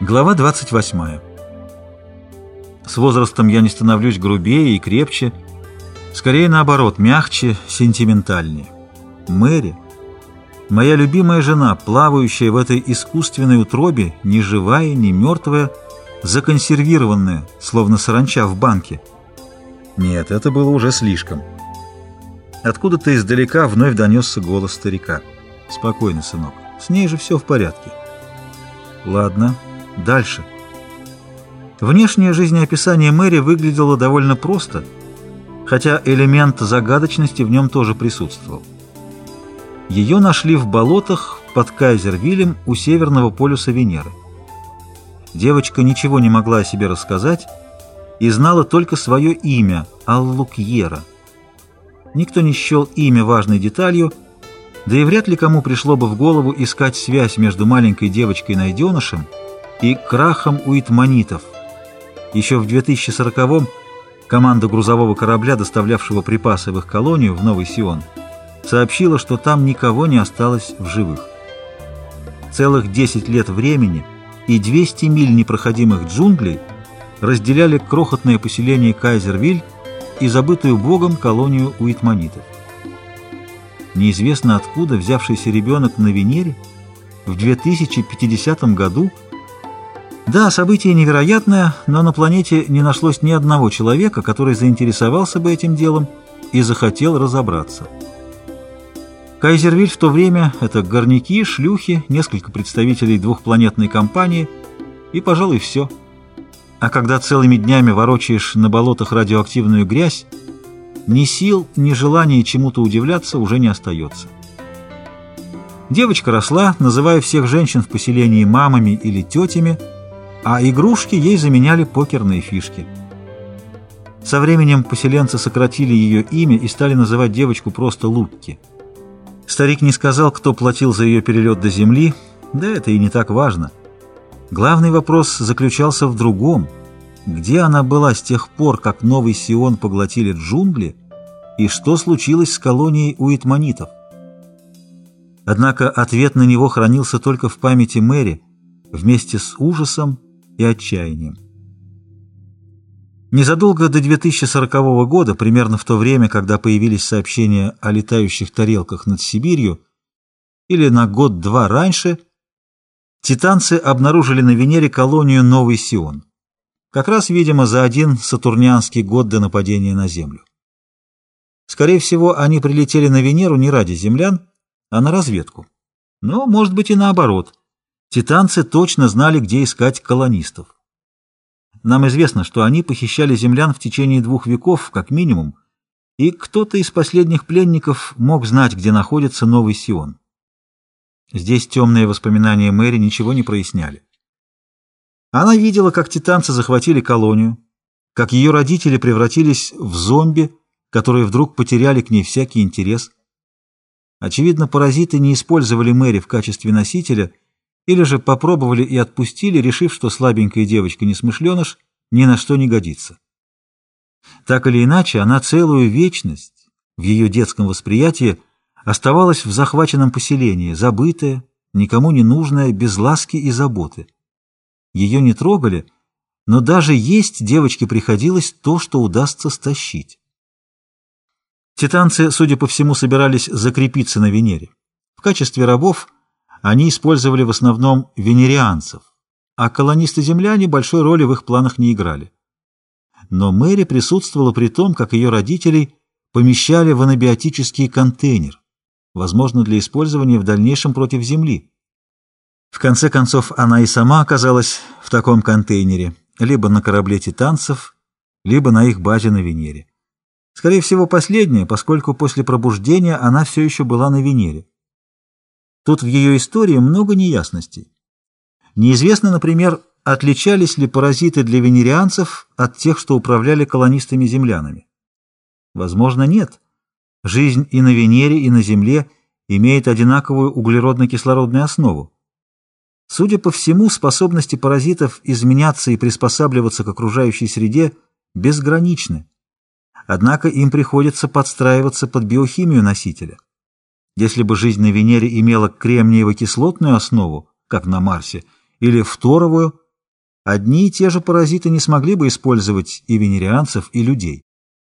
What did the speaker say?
Глава 28. С возрастом я не становлюсь грубее и крепче, скорее наоборот, мягче, сентиментальнее. Мэри, моя любимая жена, плавающая в этой искусственной утробе, ни живая, ни мертвая, законсервированная, словно саранча в банке. Нет, это было уже слишком. Откуда-то издалека вновь донесся голос старика. «Спокойно, сынок, с ней же все в порядке». «Ладно». Дальше. Внешнее жизнеописание Мэри выглядело довольно просто, хотя элемент загадочности в нем тоже присутствовал. Ее нашли в болотах под Кайзервиллем у северного полюса Венеры. Девочка ничего не могла о себе рассказать и знала только свое имя – Аллукьера. Никто не счел имя важной деталью, да и вряд ли кому пришло бы в голову искать связь между маленькой девочкой-найденышем – и крахом уитманитов. Еще в 2040-м команда грузового корабля, доставлявшего припасы в их колонию в Новый Сион, сообщила, что там никого не осталось в живых. Целых 10 лет времени и 200 миль непроходимых джунглей разделяли крохотное поселение Кайзервиль и забытую богом колонию уитманитов. Неизвестно откуда взявшийся ребенок на Венере в 2050 году – да, событие невероятное, но на планете не нашлось ни одного человека, который заинтересовался бы этим делом и захотел разобраться. Кайзервиль в то время — это горняки, шлюхи, несколько представителей двухпланетной компании и, пожалуй, все. А когда целыми днями ворочаешь на болотах радиоактивную грязь, ни сил, ни желания чему-то удивляться уже не остается. Девочка росла, называя всех женщин в поселении мамами или тетями — а игрушки ей заменяли покерные фишки. Со временем поселенцы сократили ее имя и стали называть девочку просто Лукки. Старик не сказал, кто платил за ее перелет до земли, да это и не так важно. Главный вопрос заключался в другом. Где она была с тех пор, как Новый Сион поглотили джунгли, и что случилось с колонией уитманитов? Однако ответ на него хранился только в памяти Мэри, вместе с ужасом и отчаянием. Незадолго до 2040 года, примерно в то время, когда появились сообщения о летающих тарелках над Сибирью, или на год-два раньше, титанцы обнаружили на Венере колонию Новый Сион. Как раз, видимо, за один сатурнианский год до нападения на Землю. Скорее всего, они прилетели на Венеру не ради землян, а на разведку. Но, может быть, и наоборот – Титанцы точно знали, где искать колонистов. Нам известно, что они похищали землян в течение двух веков, как минимум, и кто-то из последних пленников мог знать, где находится Новый Сион. Здесь темные воспоминания Мэри ничего не проясняли. Она видела, как титанцы захватили колонию, как ее родители превратились в зомби, которые вдруг потеряли к ней всякий интерес. Очевидно, паразиты не использовали Мэри в качестве носителя – или же попробовали и отпустили, решив, что слабенькая девочка-несмышленыш ни на что не годится. Так или иначе, она целую вечность в ее детском восприятии оставалась в захваченном поселении, забытая, никому не нужная, без ласки и заботы. Ее не трогали, но даже есть девочке приходилось то, что удастся стащить. Титанцы, судя по всему, собирались закрепиться на Венере. В качестве рабов – они использовали в основном венерианцев, а колонисты-земляне большой роли в их планах не играли. Но Мэри присутствовала при том, как ее родителей помещали в анабиотический контейнер, возможно, для использования в дальнейшем против Земли. В конце концов, она и сама оказалась в таком контейнере, либо на корабле титанцев, либо на их базе на Венере. Скорее всего, последнее, поскольку после пробуждения она все еще была на Венере. Тут в ее истории много неясностей. Неизвестно, например, отличались ли паразиты для венерианцев от тех, что управляли колонистами-землянами. Возможно, нет. Жизнь и на Венере, и на Земле имеет одинаковую углеродно-кислородную основу. Судя по всему, способности паразитов изменяться и приспосабливаться к окружающей среде безграничны. Однако им приходится подстраиваться под биохимию носителя. Если бы жизнь на Венере имела кремниево-кислотную основу, как на Марсе, или фторовую, Одни и те же паразиты не смогли бы использовать и венерианцев, и людей.